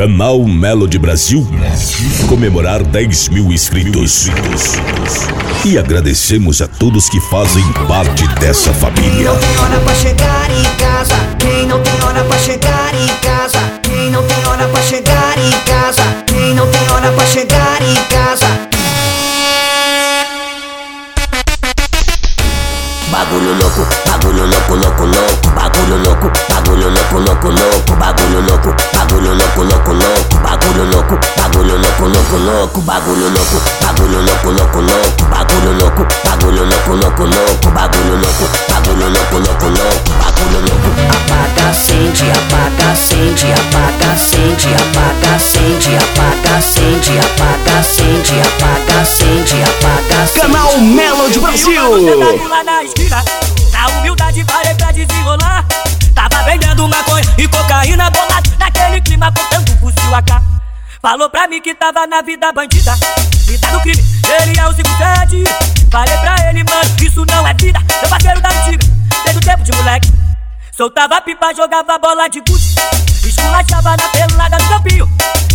Canal Melody Brasil comemorar 10 mil inscritos. E agradecemos a todos que fazem parte dessa família. Quem não tem hora pra chegar em casa, quem não tem hora pra chegar em casa, quem não tem hora pra chegar em casa, quem não tem hora pra chegar em casa. Bagulho louco, bagulho louco, louco, louco, bagulho louco, bagulho louco, louco, louco, bagulho louco, bagulho louco, louco, louco, bagulho louco, bagulho louco, louco, louco, bagulho louco, bagulho louco, louco, louco, bagulho louco, bagulho louco, louco, louco, bagulho louco, bagulho louco, louco, louco, bagulho louco. Apaga, acende, apaga, acende, apaga, acende, apaga, acende, apaga, acende, apaga, acende, apaga, acende, apaga, acende. Canal Melody Brasil. lá na esquina. Na humildade parei pra desenrolar. Tava vendendo maconha e cocaína bolado. Naquele clima contando fuzil AK. Falou pra mim que tava na vida bandida. Vida do crime, ele é o 57. Falei pra ele, mano, isso não é vida. Meu parceiro da antiga, desde o tempo de moleque. Soltava pipa, jogava bola de gude. Esculachava na pelada do campinho.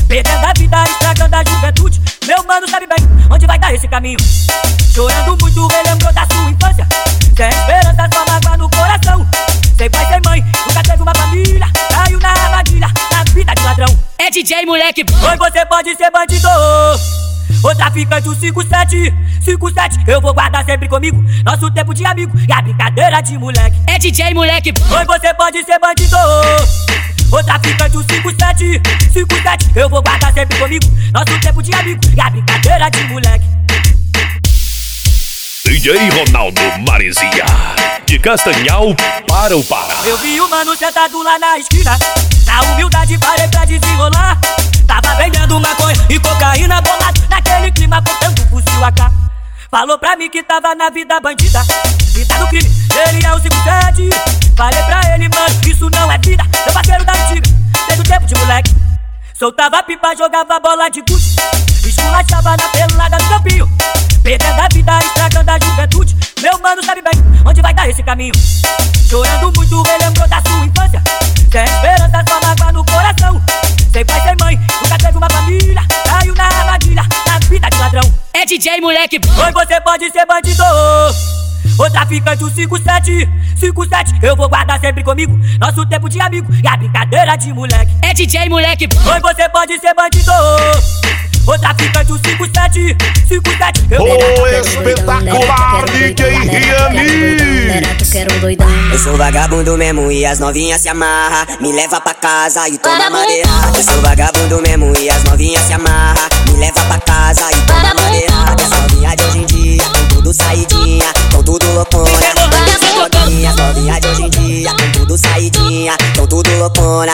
Perdendo a vida, estragando a juventude. Meu mano sabe bem onde vai dar esse caminho. Chorando muito, relembrou da sua infância. Sem esperança, só mágoa no coração. Sem pai, sem mãe, nunca teve uma família. Caiu na armadilha, na vida de ladrão. É DJ moleque Oi, você pode ser bandido. Ô traficante, o 57, 57, eu vou guardar sempre comigo. Nosso tempo de amigo e a brincadeira de moleque. É DJ moleque Oi, você pode ser bandido. Ô traficante, o 57, 57, eu vou guardar sempre comigo. Nosso tempo de amigo e a brincadeira de moleque. DJ Ronaldo Marizia. De Castanhal para o Pará. Eu vi o mano sentado lá na esquina. Na humildade parei pra desenrolar. Tava vendendo maconha e cocaína. Naquele clima contando fuzil AK. Falou pra mim que tava na vida bandida. Vida do crime, ele é o 57. Falei pra ele, mano, isso não é vida. Meu parceiro da antiga, desde o tempo de moleque. Soltava pipa, jogava bola de gude. Esculachava na pelada do campinho. Perdendo a vida, estragando a juventude. Meu mano sabe bem onde vai dar esse caminho. Chorando muito, relembrou da sua infância. Sem esperança, só mágoa no coração. Sem pai, sem mãe, nunca teve uma família. Caiu na armadilha, na vida de ladrão. É DJ moleque Oi, você pode ser bandido. Ô traficante, o 57, 57, eu vou guardar sempre comigo. Nosso tempo de amigo e a brincadeira de moleque. É DJ moleque Oi, você pode ser bandido. Ô traficante, o 57, 57, eu vou O espetacular DJ Riani. Eu sou vagabundo mesmo e as novinhas se amarra. Me leva pra casa e toma madeirada Eu sou vagabundo mesmo e as novinhas se amarra. Me leva pra casa e toma madeirada As novinhas de hoje em dia tudo saidinha Tão tudo loucona novinhas, as novinhas de hoje em dia Tão tudo saidinha Tão tudo loucona.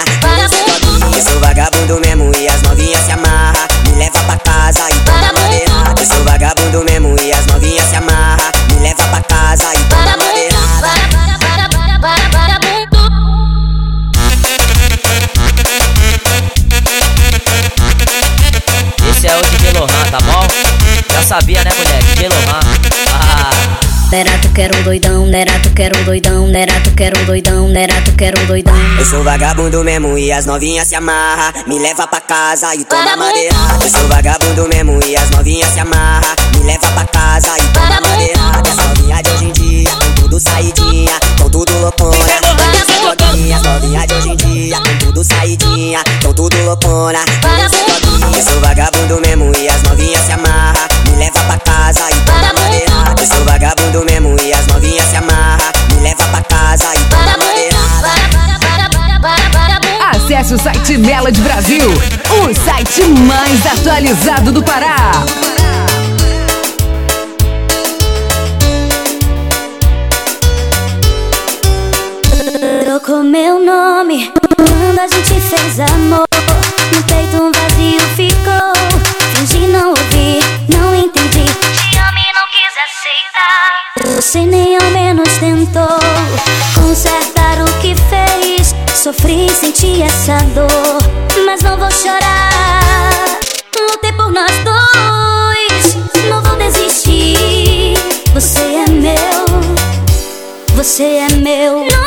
Eu sou vagabundo mesmo e as novinhas se amarra Me leva pra casa e toma madeirada. Eu sou vagabundo mesmo e as novinhas se amarra Me leva pra casa e toma madeirada. Esse é o DJ Lohan, tá bom? Já sabia, né, mulher? DJ Lohan. Dera tu quer um doidão, dera tu quer um doidão, dera tu quer um doidão, dera tu quer um doidão. Eu sou vagabundo mesmo e as novinhas se amarra. Me leva pra casa e toma madeirada Eu sou vagabundo mesmo e as novinhas se amarra. Me leva pra casa e toma madeirada As novinhas de hoje em dia tudo saidinha Tão tudo loucona. Todas as novinhas, novinhas de hoje em dia Tão tudo saidinha Tão tudo loucona. As novinhas Eu sou vagabundo mesmo e as novinhas se amarra Me leva pra casa e toma madeirada. Eu sou vagabundo mesmo e as novinhas se amarra Me leva pra casa e toma madeirada. Acesse o site Melody Brasil, o site mais atualizado do Pará. Nome quando a gente fez amor. No peito um vazio ficou. Fingi não ouvir, não entendi. Te amo e não quis aceitar. Você nem ao menos tentou consertar o que fez. Sofri, senti essa dor, mas não vou chorar. Lutei por nós dois, não vou desistir. Você é meu. Você é meu.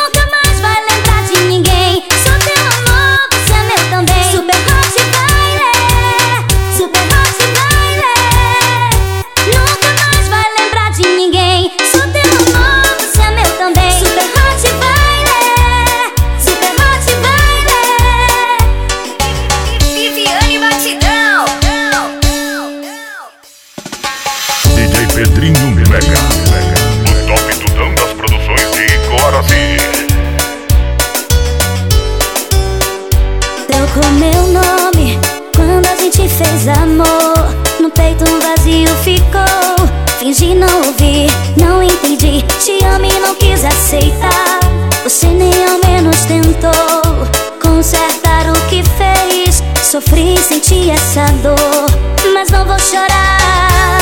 Sofri, senti essa dor, mas não vou chorar.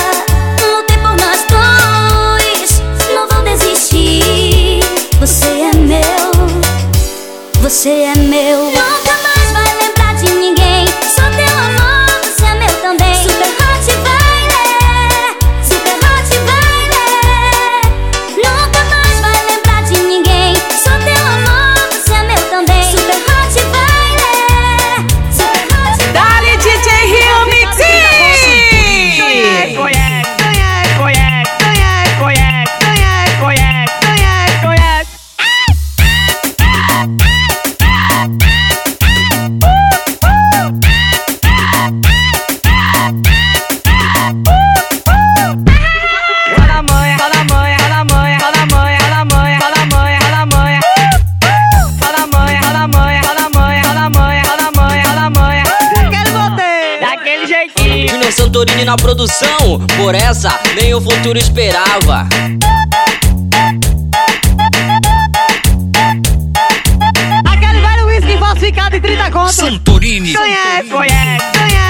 Lutei por nós dois, não vou desistir. Você é meu, você é meu. Júnior Santorini na produção, por essa nem o futuro esperava. Aquele velho whisky falsificado em 30 conto. Santorini. Conhece, conhece, conhece, conhece,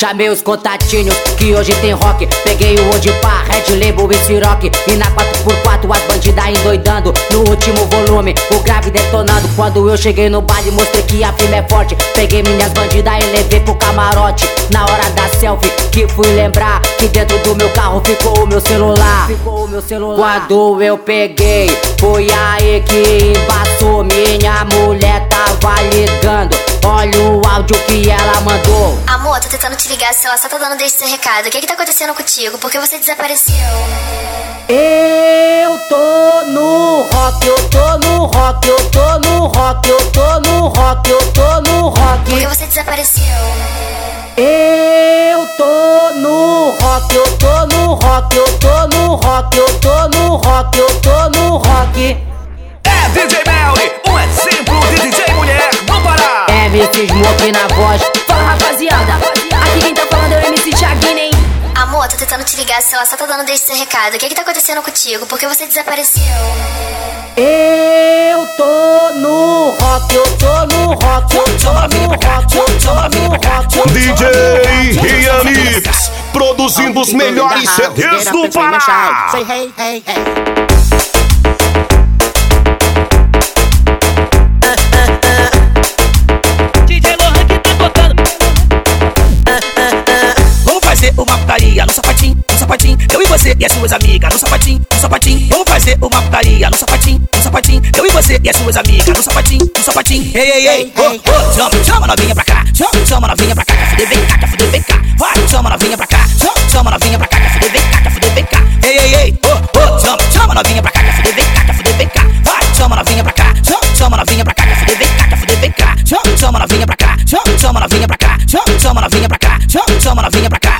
Chamei os contatinhos que hoje tem rock. Peguei o onde pá, Red Label e Ciroc. E na 4x4 as bandidas endoidando. No último volume, o grave detonando. Quando eu cheguei no baile, mostrei que a firma é forte. Peguei minhas bandidas e levei pro camarote. Na hora da selfie, que fui lembrar que dentro do meu carro ficou o meu celular. Ficou o meu celular. Quando eu peguei, foi aí que embaçou. Minha mulher tava ligando. Olha o áudio que ela mandou. Amor, tô tentando te ligar, se ela só tá dando desse seu recado. O que que tá acontecendo contigo? Por que você desapareceu? Eu tô no rock, eu tô no rock, eu tô no rock, eu tô no rock, eu tô no Por que rock. você desapareceu? Eu tô no rock, eu tô no rock, eu tô no rock, eu tô no rock, eu tô no rock. MC Smoke na voz. Fala rapaziada, aqui quem tá falando é o MC Thiaguinho, hein? Amor, tô tentando te ligar, se ela só tá dando desse seu recado. O que que tá acontecendo contigo? Por que você desapareceu? Eu tô no rock, eu tô no rock, eu tô no rock, eu tô no rock. tô DJ Rianix, produzindo os melhores CDs do Pará. Fazer uma putaria no sapatinho, no sapatinho. Eu e você e as suas amigas no sapatinho, no sapatinho. Vamos fazer uma putaria no sapatinho, no sapatinho. Eu e você e as suas amigas no sapatinho, no sapatinho. Ei, ei, ei, oh, oh. Chama, chama novinha pra cá, chama, chama novinha pra cá. Quer fuder, vem cá, quer fuder, vem cá. Vai, chama novinha pra cá, chama, chama novinha pra cá. Quer fuder, vem cá, quer fuder, vem cá. Ei, ei, ei, oh, oh. Chama, chama novinha pra cá, quer fuder, vem cá, quer fuder, vem cá. Vai, chama novinha pra cá, chama, chama novinha pra cá. Quer fuder, vem cá, quer fuder, vem cá. Chama, chama novinha pra cá, chama, chama novinha pra cá. Chama, chama novinha pra cá, chama, chama novinha pra cá.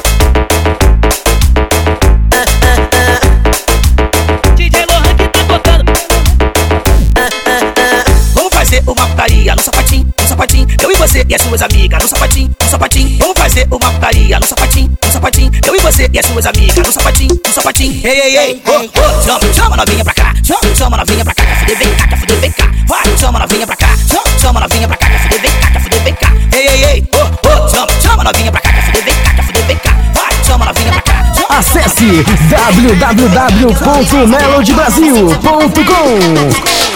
você e as suas amigas no sapatinho, no sapatinho. Vamos fazer uma putaria no sapatinho, no sapatinho. Eu e você e as suas amigas no sapatinho, no sapatinho. Ei, ei, ei, oh, oh. Chama, chama novinha pra cá, chama, chama novinha pra cá. Quer fuder, vem cá, quer fuder, vem cá. Vai, chama novinha pra cá, chama, chama novinha pra cá. Quer fuder, vem cá, quer fuder, vem cá. Ei, ei, ei, oh, oh. Chama, chama novinha pra cá, quer fuder, vem cá, quer fuder, vem cá. Vai, chama novinha pra cá. Acesse www.melodybrasil.com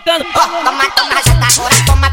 tocando. Ó, oh, toma, toma, já tá hoje, toma,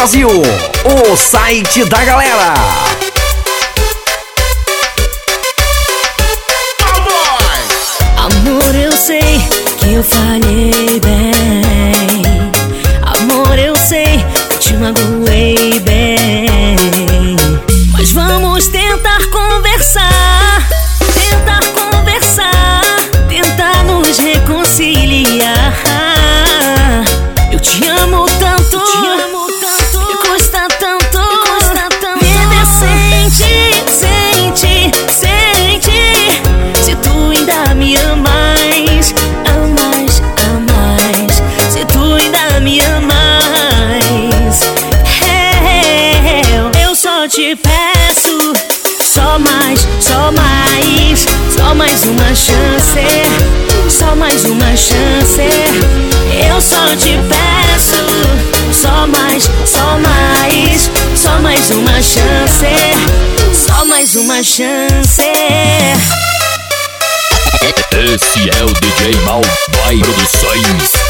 Brasil, o site da galera. Amor, eu sei que eu falhei, bem. uma chance. Eu só te peço, só mais, só mais, só mais uma chance. Só mais uma chance. Esse é o DJ Mal Vai Produções.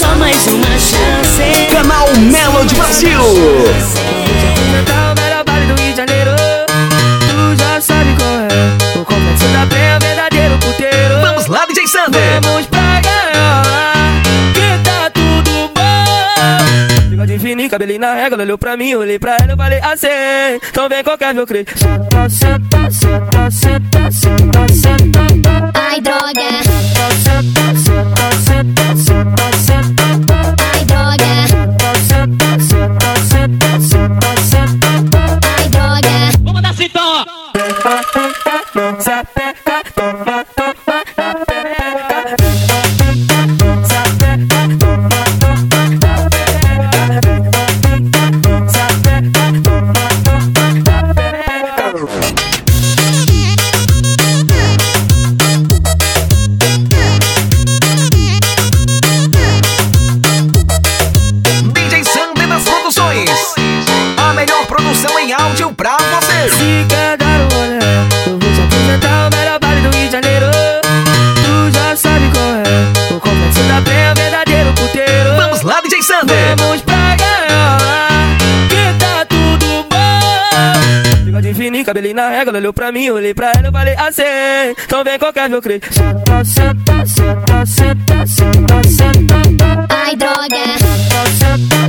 Só mais uma chance. Canal Melo de Brasil. É. Vamos lá, DJ Sander. Vamos pra. Que tá tudo bom. Infinito, cabelinho na régua. Olhou pra mim, olhei pra ela. Eu falei assim. Então vem qualquer meu crê. Senta, senta, senta, senta, senta, senta. Ai, droga. Senta, senta, senta, senta. Ele na régua, olhou pra mim, olhei pra ela, eu falei assim, então vem qualquer meu crê. Senta, senta, senta, senta, senta, senta. Ai, droga. Senta, senta.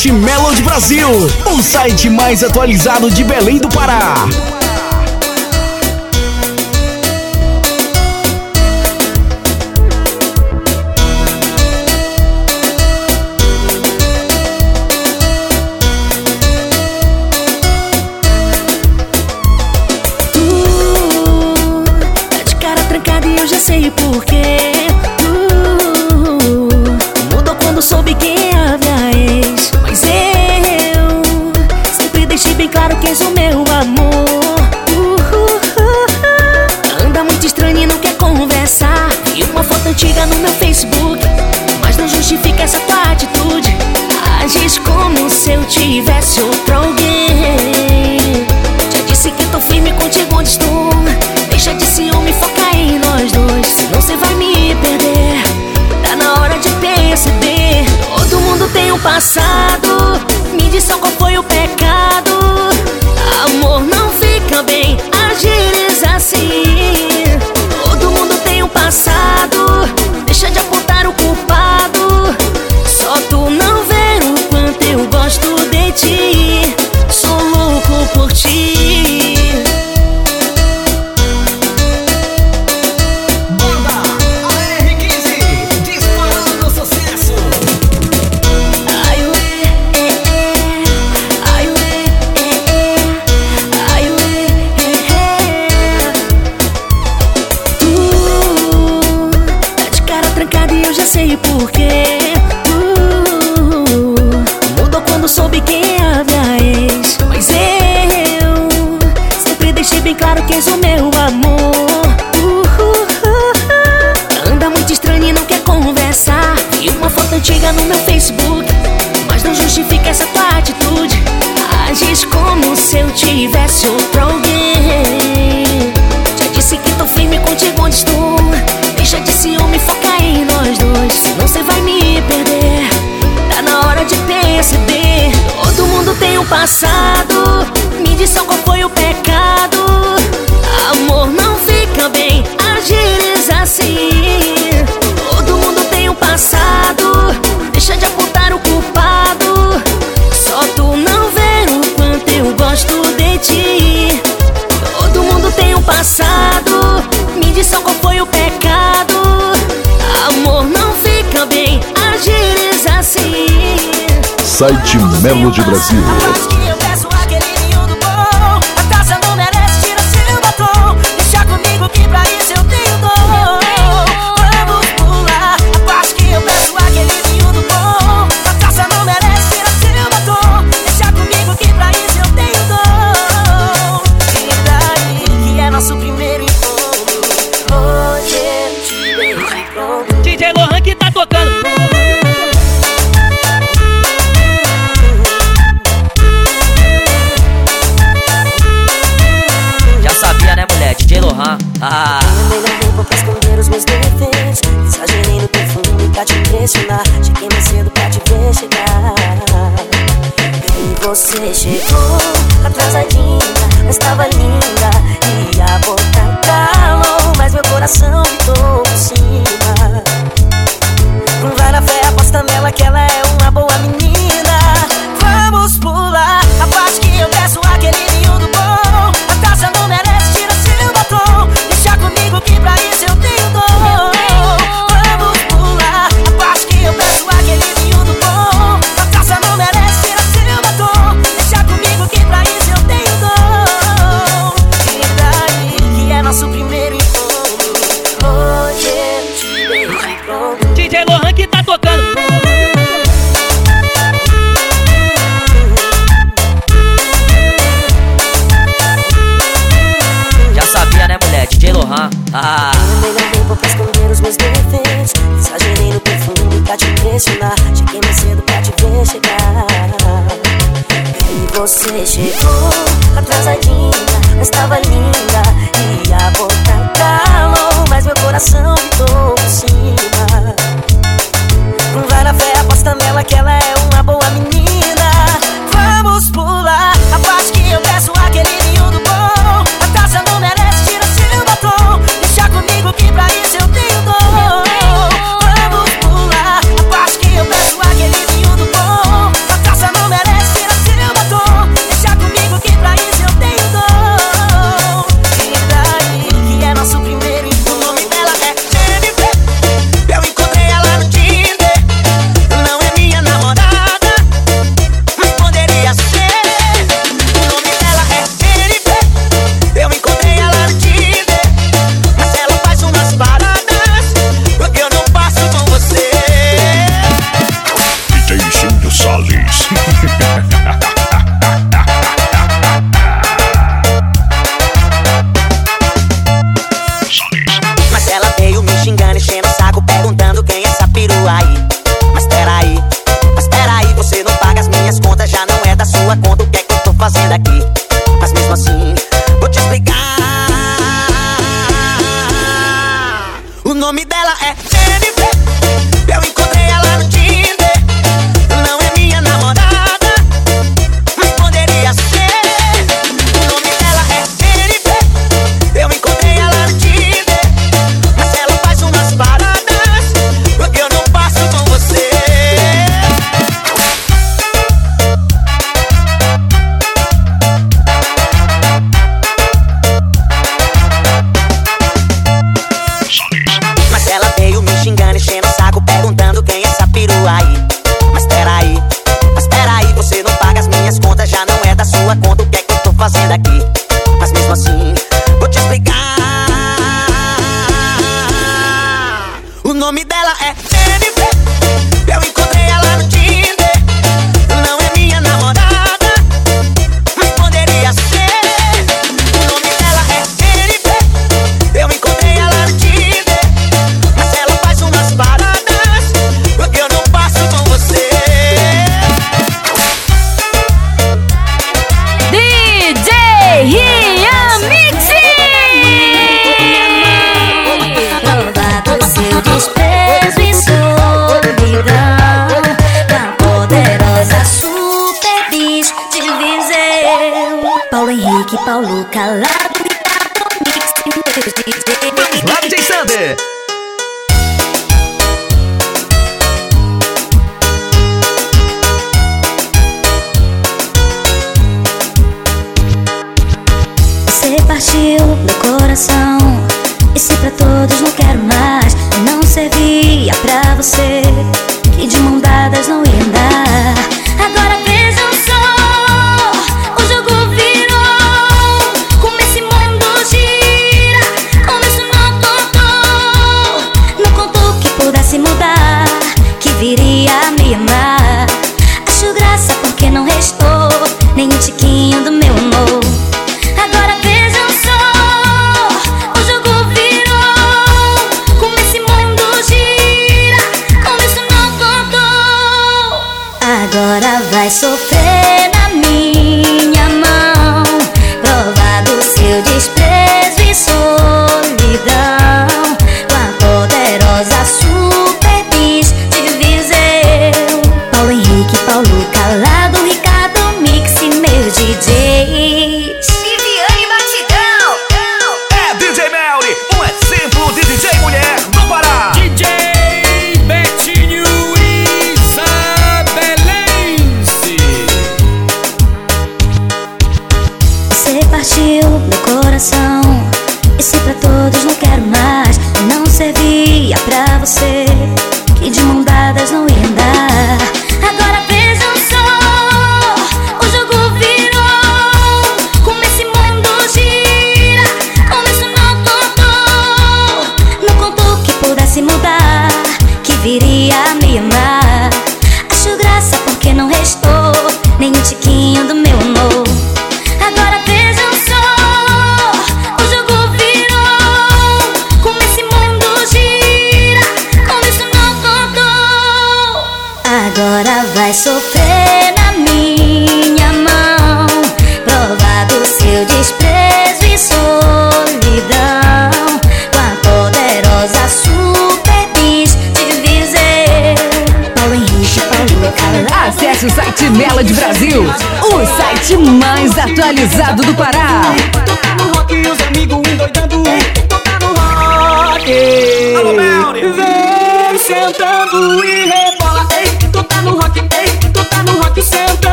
site Melody Brasil, o site mais atualizado de Belém do Pará. no meu Facebook Mas não justifica essa tua atitude. Agis como se eu tivesse outro alguém Já disse que tô firme contigo onde estou. Deixa de ciúme, foca em nós dois. Senão você vai me perder. Tá na hora de perceber. Todo mundo tem um passado. Me diz só qual foi o pecado. site Melo de Brasil.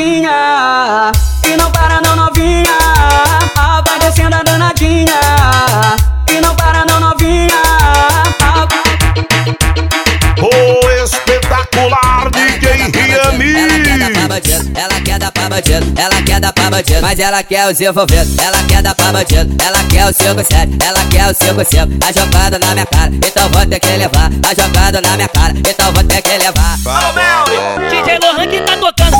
Sentando e mas ela quer os envolvidos. Ela quer dar pra bandido, ela quer o 5-7, ela quer o 5-5. Tá jogando na minha cara, então vou ter que levar. Tá jogando na minha cara, então vou ter que levar. DJ Lohan que tá tocando.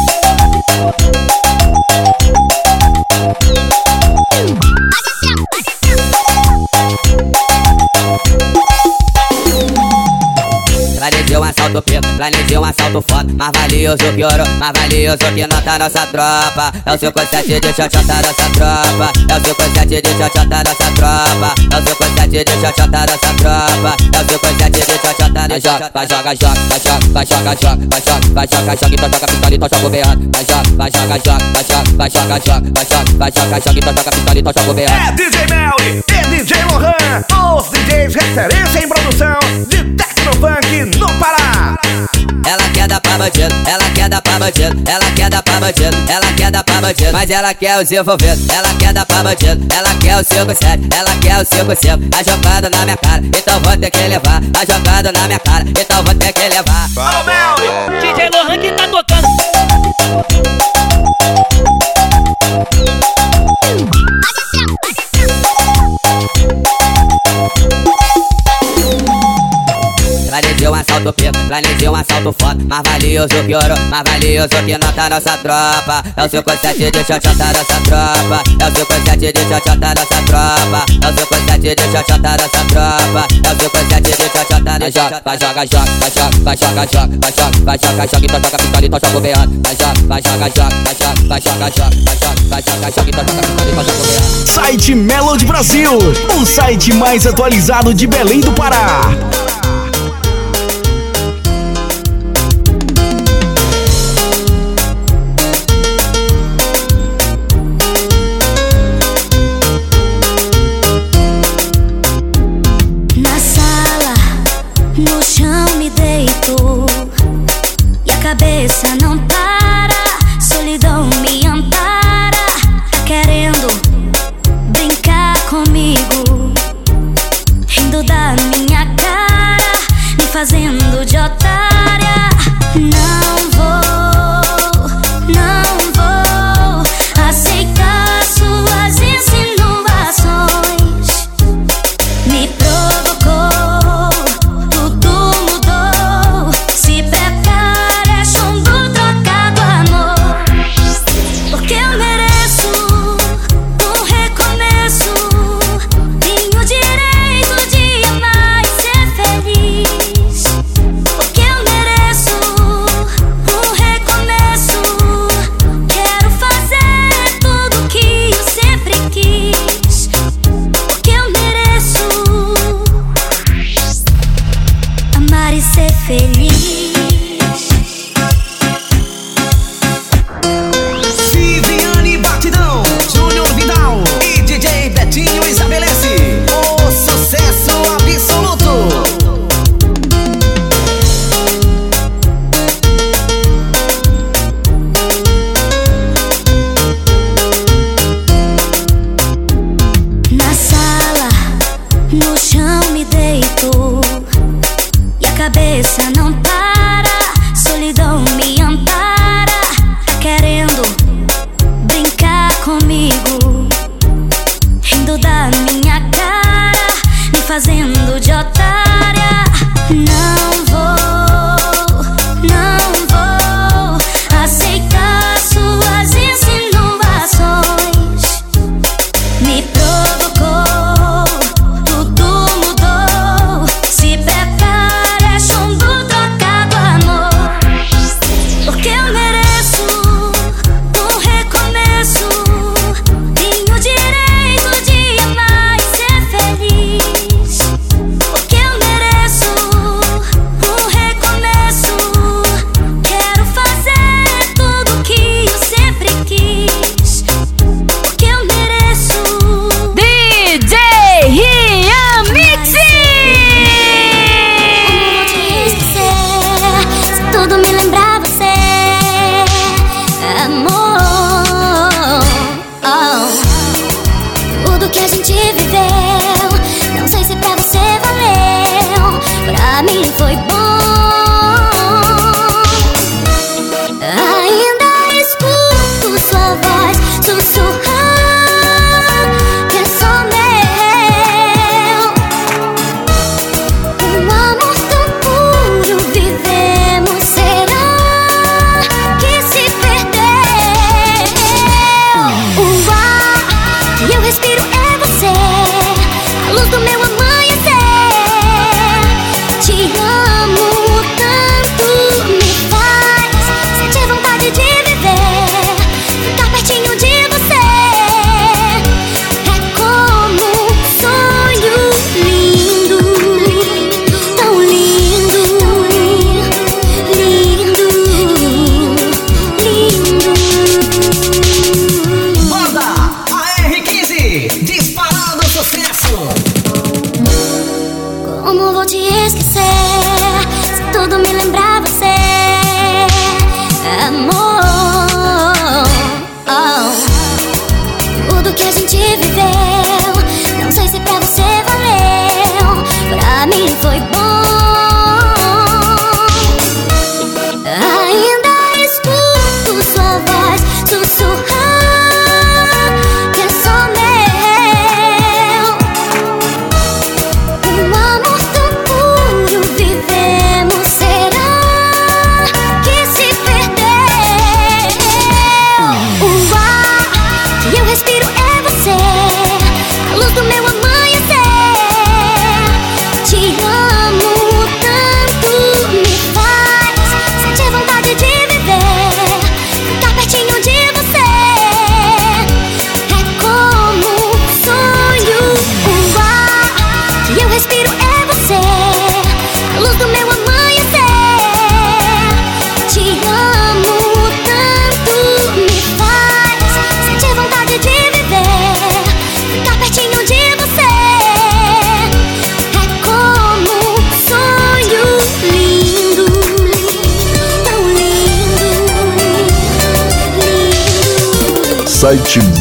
Assalto pico, planejei um assalto foda Mais valioso que ouro, mais valioso que nota nossa tropa. É o 57 de xoxota nossa tropa. É o 57 de xoxota nossa tropa. É o 57 de xoxota nossa tropa. É o 57 de xoxota nossa tropa Vai joga, joga, vai joga, vai joga, joga Vai joga, vai joga, joga, então joga pistola, então joga o berrado Vai joga, vai joga, joga, vai joga, vai joga, joga Vai joga, vai joga, joga, então joga pistola, então joga o É berrado DJ Melly e DJ Lohan, os DJs referência em produção de Tecnofunk no Pará. Ela quer dar pra bandido, ela quer dar pra bandido, ela quer dar pra bandido, ela quer dar pra bandido, mas ela quer os envolvidos, ela quer dar pra bandido, ela quer o 5-7, ela quer o 5-5, tá jogando na minha cara, então vou ter que levar, tá jogando na minha cara, então vou ter que levar. DJ Lohan que tá tocando. Assalto pico, planejei um assalto foda Mais valioso que ouro, mais valioso que nota nossa tropa É o 57 de xoxota nossa tropa É o 57 de xoxota nossa tropa É o 57 de xoxota nossa tropa É o 57 de xoxota nossa tropa Vai joga, joga, vai joga, vai joga, joga Vai joga, vai joga, joga, então joga pistola, então joga o berrado Vai joga, vai joga, joga, vai joga, vai joga, joga Vai joga, vai joga, joga, então joga pistola, então joga o berrado Site Melody Brasil, o site mais atualizado de Belém do Pará.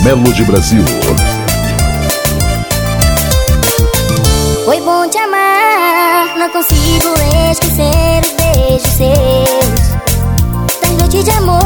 Melo de Brasil. Foi bom te amar, não consigo esquecer os beijos seus. Das noites de amor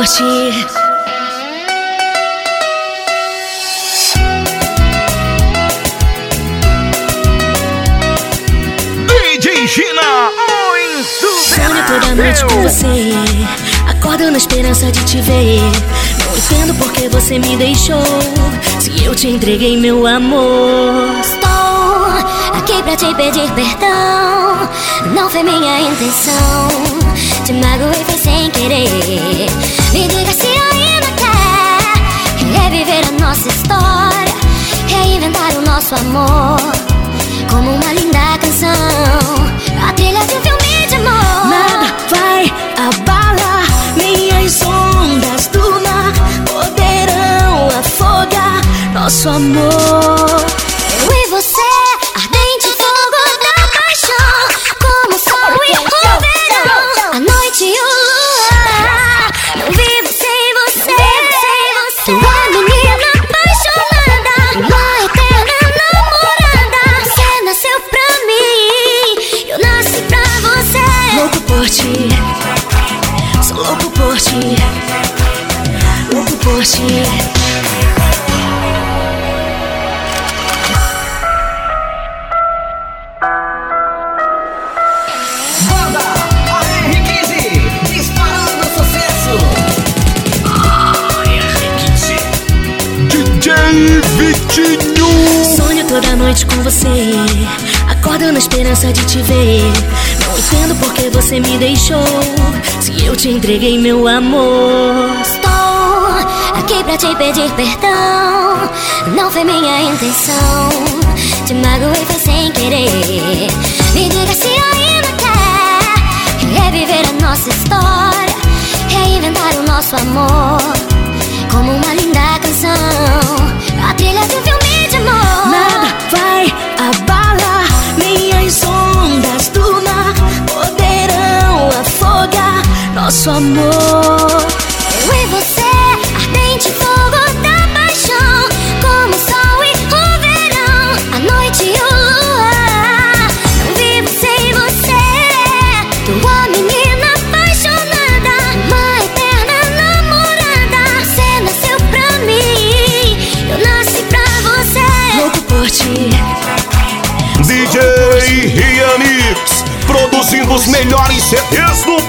morte. DJ Gina, muito Sonho toda noite com você. Acordo na esperança de te ver. Não entendo por que você me deixou. Se eu te entreguei meu amor. Estou aqui pra te pedir perdão. Não foi minha intenção te magoei foi sem querer Me diga se ainda quer Reviver a nossa história Reinventar o nosso amor Como uma linda canção A trilha de um filme de amor Nada vai abalar Minhas ondas do mar Poderão afogar Nosso amor Acorda você. Acordo na esperança de te ver. Não entendo por que você me deixou. Se eu te entreguei meu amor. Estou aqui pra te pedir perdão. Não foi minha intenção. Te magoei foi sem querer. Me diga se ainda quer reviver a nossa história. Reinventar o nosso amor como uma nosso amor. Eu e você, ardente fogo da paixão, como o sol e o verão, a noite e o luar. Não vivo sem você, tua menina apaixonada, uma eterna namorada. Você nasceu pra mim, eu nasci pra você. Louco por ti. DJ Rianix, produzindo os melhores CDs do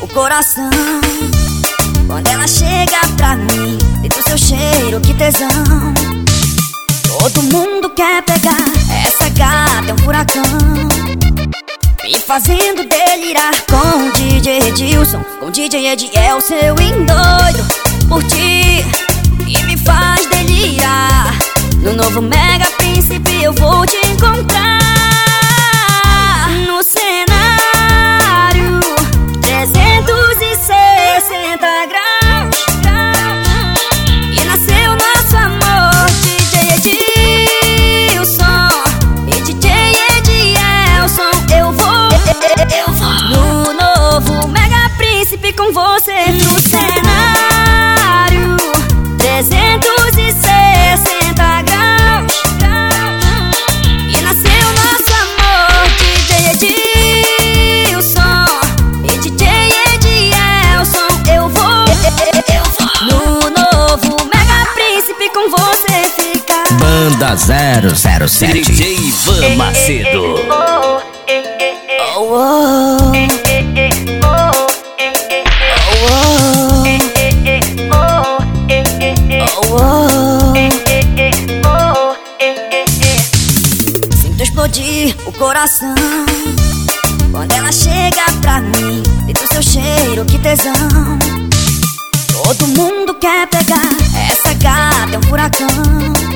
o coração. Quando ela chega pra mim Sinto seu cheiro, que tesão. Todo mundo quer pegar Essa gata é um furacão. Me fazendo delirar Com o DJ Edilson Com o DJ Ediel, seu endoido. Por ti E me faz delirar. No novo Mega Príncipe eu vou te encontrar Banda 007. DJ Ivan Macedo. Oh, oh. Sinto explodir o coração Quando ela chega pra mim Sinto seu cheiro, que tesão Todo mundo quer pegar Essa gata é um furacão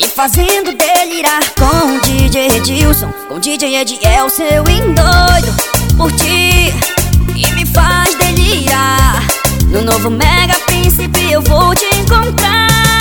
Me fazendo delirar Com o DJ Edilson Com o DJ Ediel, seu endoido Por ti. E me faz delirar. No novo Mega Príncipe eu vou te encontrar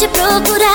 te procurar.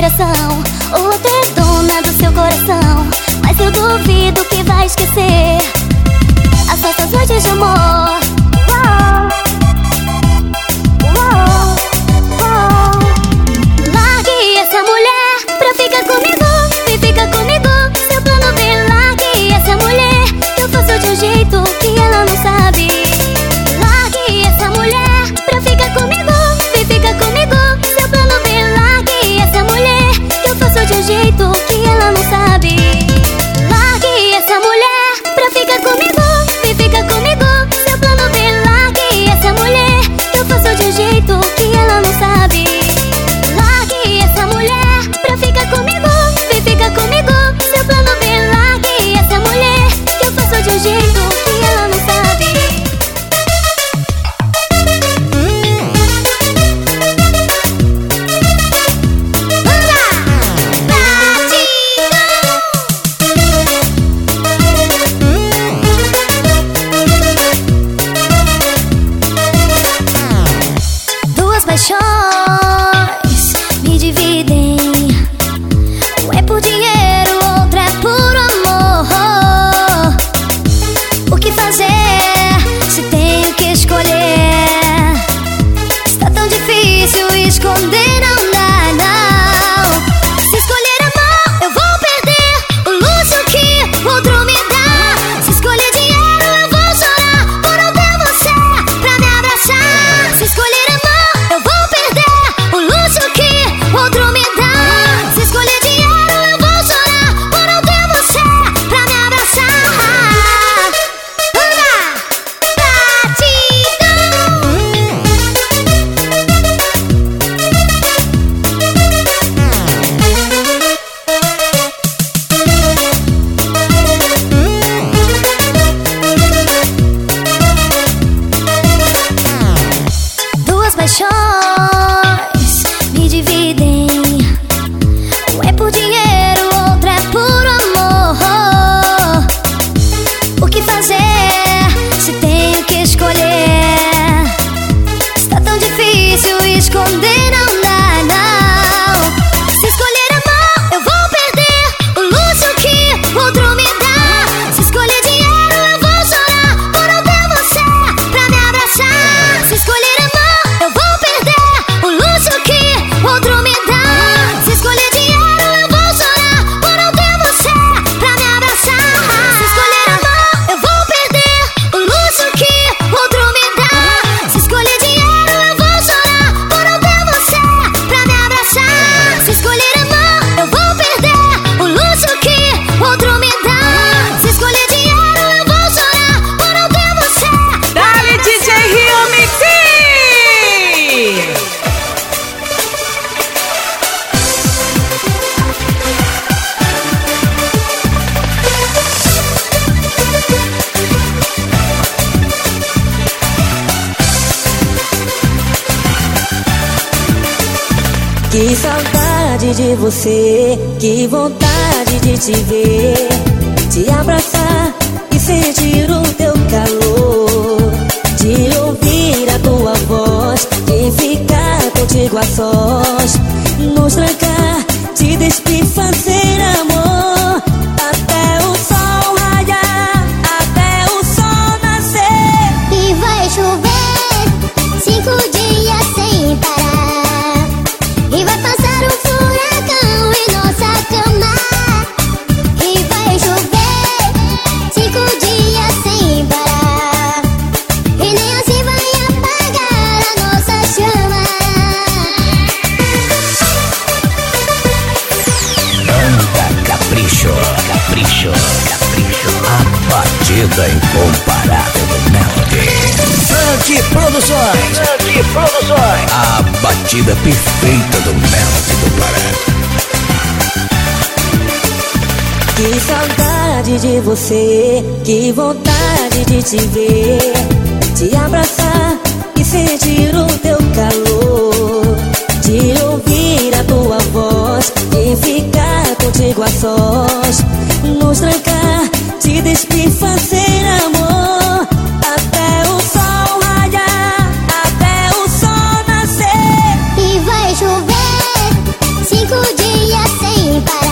Inspiração batida perfeita do Melody do Pará. Que saudade de você, que vontade de te ver, te abraçar e sentir o teu calor, de ouvir a tua voz e ficar contigo a sós, nos trancar, te despir, fazer amor. para